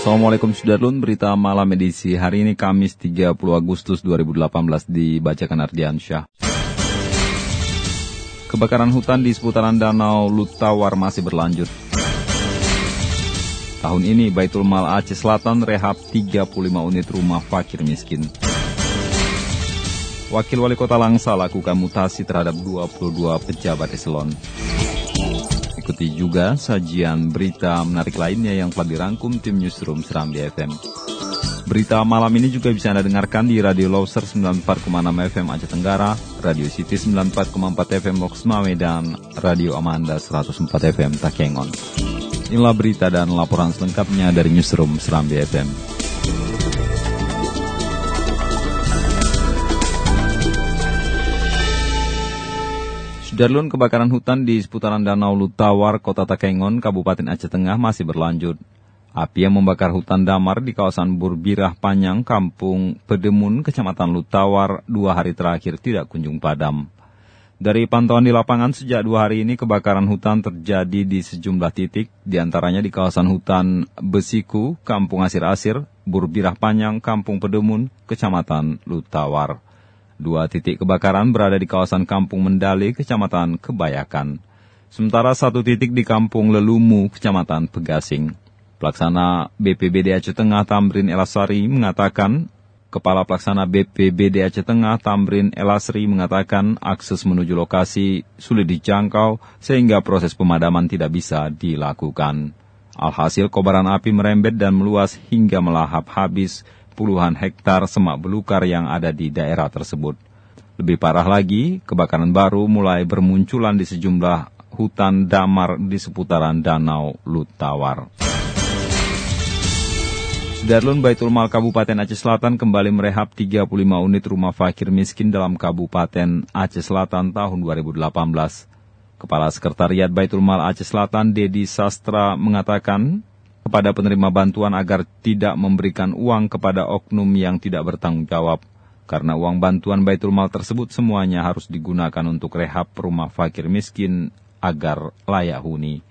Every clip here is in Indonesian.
Assalamualaikum Sudarlun, berita malam edisi hari ini Kamis 30 Agustus 2018 dibacakan Ardiansyah. Kebakaran hutan di seputaran Danau Lutawar masih berlanjut. Tahun ini Baitul Mal Aceh Selatan rehab 35 unit rumah fakir miskin. Wakil Wali Kota Langsa lakukan mutasi terhadap 22 pejabat eselon. Ikuti juga sajian berita menarik lainnya yang telah dirangkum tim Newsroom Seram di FM. Berita malam ini juga bisa Anda dengarkan di Radio Loser 94,6 FM Aceh Tenggara, Radio City 94,4 FM Loks Mame, dan Radio Amanda 104 FM Takengon. Inilah berita dan laporan selengkapnya dari Newsroom Seram di FM. Darlun kebakaran hutan di seputaran Danau Lutawar, Kota Takengon, Kabupaten Aceh Tengah masih berlanjut. Api yang membakar hutan damar di kawasan Burbirah Panyang, Kampung Pedemun, Kecamatan Lutawar, dua hari terakhir tidak kunjung padam. Dari pantauan di lapangan sejak dua hari ini kebakaran hutan terjadi di sejumlah titik, di antaranya di kawasan hutan Besiku, Kampung Asir-Asir, Burbirah Panyang, Kampung Pedemun, Kecamatan Lutawar. Dua titik kebakaran berada di kawasan Kampung Mendali, Kecamatan Kebayakan. Sementara satu titik di Kampung Lelumu, Kecamatan Pegasing. Pelaksana BPBD Aceh Tengah Tamrin Elasari mengatakan, Kepala Pelaksana BPBD Aceh Tengah Tamrin Elasri mengatakan akses menuju lokasi sulit dijangkau sehingga proses pemadaman tidak bisa dilakukan. Alhasil kobaran api merembet dan meluas hingga melahap habis puluhan hektar semak belukar yang ada di daerah tersebut. Lebih parah lagi, kebakaran baru mulai bermunculan di sejumlah hutan damar di seputaran Danau Lutawar. Darlun Baitul Mal Kabupaten Aceh Selatan kembali merehab 35 unit rumah fakir miskin dalam Kabupaten Aceh Selatan tahun 2018. Kepala Sekretariat Baitul Mal Aceh Selatan, Dedi Sastra, mengatakan kepada penerima bantuan agar tidak memberikan uang kepada oknum yang tidak bertanggung jawab. Karena uang bantuan Baitul Mal tersebut semuanya harus digunakan untuk rehab rumah fakir miskin agar layak huni.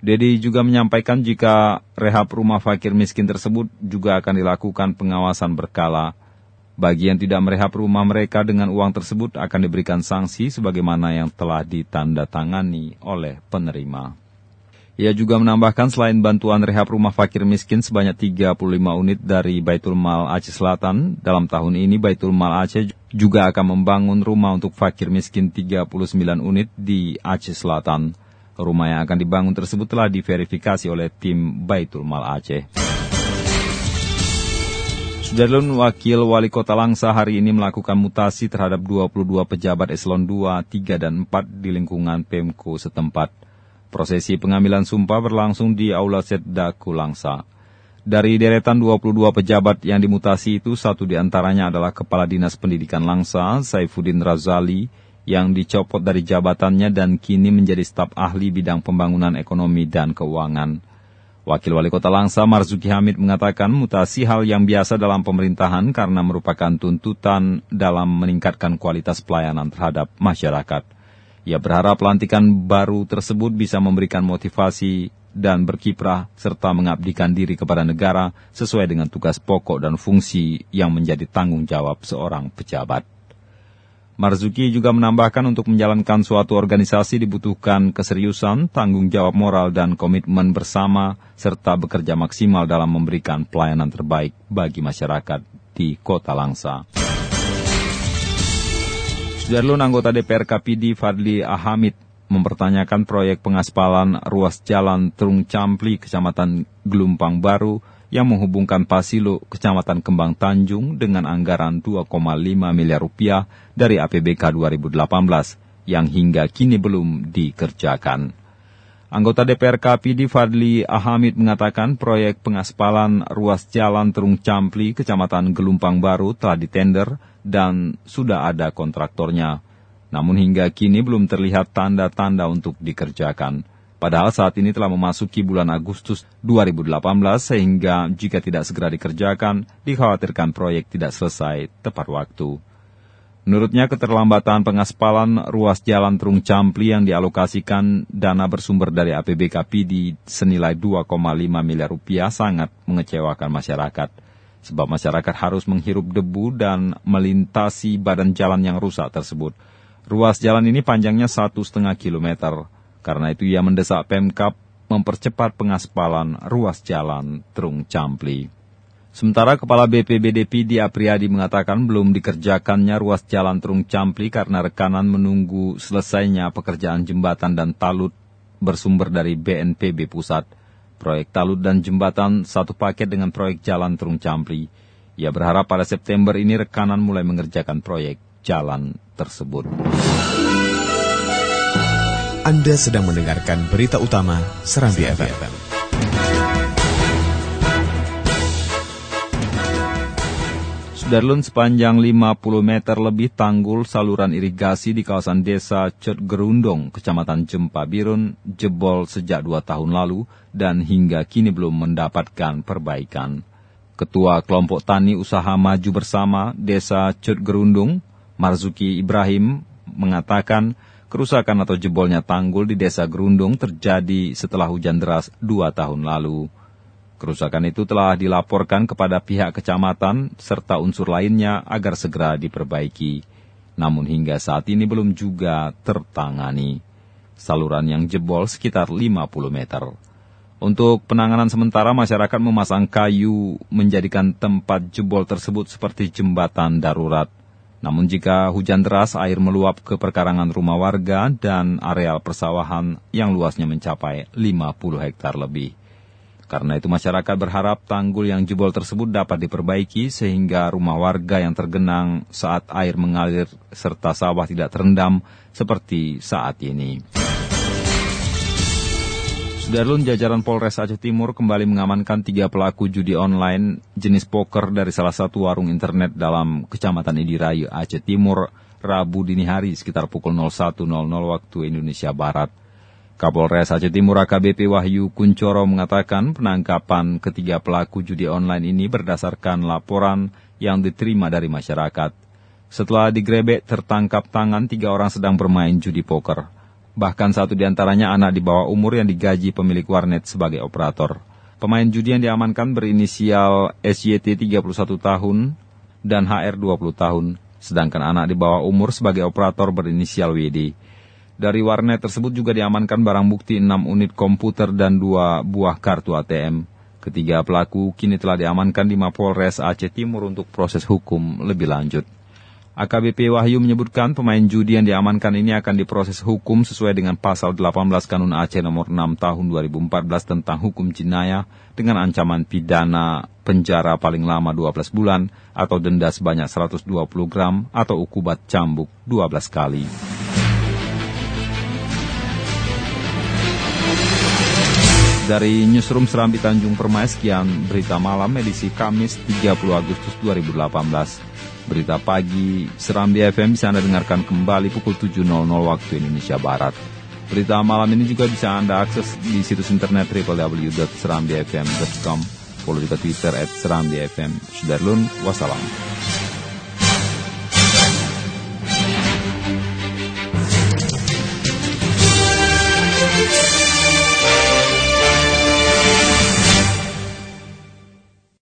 Dedi juga menyampaikan jika rehab rumah fakir miskin tersebut juga akan dilakukan pengawasan berkala. Bagi yang tidak merehab rumah mereka dengan uang tersebut akan diberikan sanksi sebagaimana yang telah ditandatangani oleh penerima. Ia juga menambahkan selain bantuan rehab rumah fakir miskin sebanyak 35 unit dari Baitul Mal Aceh Selatan, dalam tahun ini Baitul Mal Aceh juga akan membangun rumah untuk fakir miskin 39 unit di Aceh Selatan. Rumah yang akan dibangun tersebut telah diverifikasi oleh tim Baitul Mal Aceh. Sudarlun Wakil Wali Kota Langsa hari ini melakukan mutasi terhadap 22 pejabat eselon 2, 3, dan 4 di lingkungan Pemko setempat. Prosesi pengambilan sumpah berlangsung di Aula Setda Kulangsa. Dari deretan 22 pejabat yang dimutasi itu, satu di antaranya adalah Kepala Dinas Pendidikan Langsa, Saifuddin Razali, yang dicopot dari jabatannya dan kini menjadi staf ahli bidang pembangunan ekonomi dan keuangan. Wakil Wali Kota Langsa Marzuki Hamid mengatakan mutasi hal yang biasa dalam pemerintahan karena merupakan tuntutan dalam meningkatkan kualitas pelayanan terhadap masyarakat. Ia berharap pelantikan baru tersebut bisa memberikan motivasi dan berkiprah serta mengabdikan diri kepada negara sesuai dengan tugas pokok dan fungsi yang menjadi tanggung jawab seorang pejabat. Marzuki juga menambahkan untuk menjalankan suatu organisasi dibutuhkan keseriusan, tanggung jawab moral, dan komitmen bersama, serta bekerja maksimal dalam memberikan pelayanan terbaik bagi masyarakat di Kota Langsa. Sudarlun anggota DPR KPD Fadli Ahamid mempertanyakan proyek pengaspalan ruas jalan Trung Campli, Kecamatan Gelumpang Baru, yang menghubungkan Pasilo, Kecamatan Kembang Tanjung dengan anggaran 2,5 miliar rupiah dari APBK 2018 yang hingga kini belum dikerjakan. Anggota DPR KPD Fadli Ahamid mengatakan proyek pengaspalan ruas jalan Terung Campli, Kecamatan Gelumpang Baru telah ditender dan sudah ada kontraktornya. Namun hingga kini belum terlihat tanda-tanda untuk dikerjakan. Padahal saat ini telah memasuki bulan Agustus 2018 sehingga jika tidak segera dikerjakan, dikhawatirkan proyek tidak selesai tepat waktu. Menurutnya keterlambatan pengaspalan ruas jalan Terung Campli yang dialokasikan dana bersumber dari APBKP di senilai 2,5 miliar rupiah sangat mengecewakan masyarakat. Sebab masyarakat harus menghirup debu dan melintasi badan jalan yang rusak tersebut. Ruas jalan ini panjangnya satu setengah kilometer. Karena itu ia mendesak Pemkap mempercepat pengaspalan ruas jalan Terung Campli. Sementara Kepala BPBDP di Apriyadi mengatakan belum dikerjakannya ruas jalan Terung Campli karena rekanan menunggu selesainya pekerjaan jembatan dan talut bersumber dari BNPB Pusat. Proyek talut dan jembatan satu paket dengan proyek jalan Terung Campli. Ia berharap pada September ini rekanan mulai mengerjakan proyek jalan tersebut. Anda sedang mendengarkan berita utama Serambi FM. Darlun sepanjang 50 meter lebih tanggul saluran irigasi di kawasan desa Cot Gerundong, kecamatan Jempa Birun, jebol sejak dua tahun lalu dan hingga kini belum mendapatkan perbaikan. Ketua kelompok tani usaha maju bersama desa Cot Gerundung, Marzuki Ibrahim, mengatakan kerusakan atau jebolnya tanggul di desa Gerundung terjadi setelah hujan deras dua tahun lalu. Kerusakan itu telah dilaporkan kepada pihak kecamatan serta unsur lainnya agar segera diperbaiki. Namun hingga saat ini belum juga tertangani. Saluran yang jebol sekitar 50 meter. Untuk penanganan sementara masyarakat memasang kayu menjadikan tempat jebol tersebut seperti jembatan darurat. Namun jika hujan deras air meluap ke perkarangan rumah warga dan areal persawahan yang luasnya mencapai 50 hektar lebih. Karena itu masyarakat berharap tanggul yang jebol tersebut dapat diperbaiki sehingga rumah warga yang tergenang saat air mengalir serta sawah tidak terendam seperti saat ini. Sudarlun jajaran Polres Aceh Timur kembali mengamankan tiga pelaku judi online jenis poker dari salah satu warung internet dalam Kecamatan Idirayu, Aceh Timur, Rabu dini hari sekitar pukul 01.00 waktu Indonesia Barat. Kapolres Aceh Timur AKBP Wahyu Kuncoro mengatakan penangkapan ketiga pelaku judi online ini berdasarkan laporan yang diterima dari masyarakat. Setelah digrebek tertangkap tangan tiga orang sedang bermain judi poker. Bahkan satu di antaranya anak di bawah umur yang digaji pemilik warnet sebagai operator. Pemain judi yang diamankan berinisial SYT 31 tahun dan HR 20 tahun, sedangkan anak di bawah umur sebagai operator berinisial WD. Dari warnet tersebut juga diamankan barang bukti 6 unit komputer dan 2 buah kartu ATM. Ketiga pelaku kini telah diamankan di Mapolres Aceh Timur untuk proses hukum lebih lanjut. AKBP Wahyu menyebutkan pemain judi yang diamankan ini akan diproses hukum sesuai dengan pasal 18 Kanun Aceh nomor 6 tahun 2014 tentang hukum jinayah dengan ancaman pidana penjara paling lama 12 bulan atau denda sebanyak 120 gram atau ukubat cambuk 12 kali. Dari Newsroom Serambi Tanjung Permai, sekian berita malam edisi Kamis 30 Agustus 2018. Berita pagi Serambi FM bisa Anda dengarkan kembali pukul 7.00 waktu Indonesia Barat. Berita malam ini juga bisa Anda akses di situs internet www.serambifm.com. Follow juga Twitter at Serambi FM. Sudarlun, wassalam.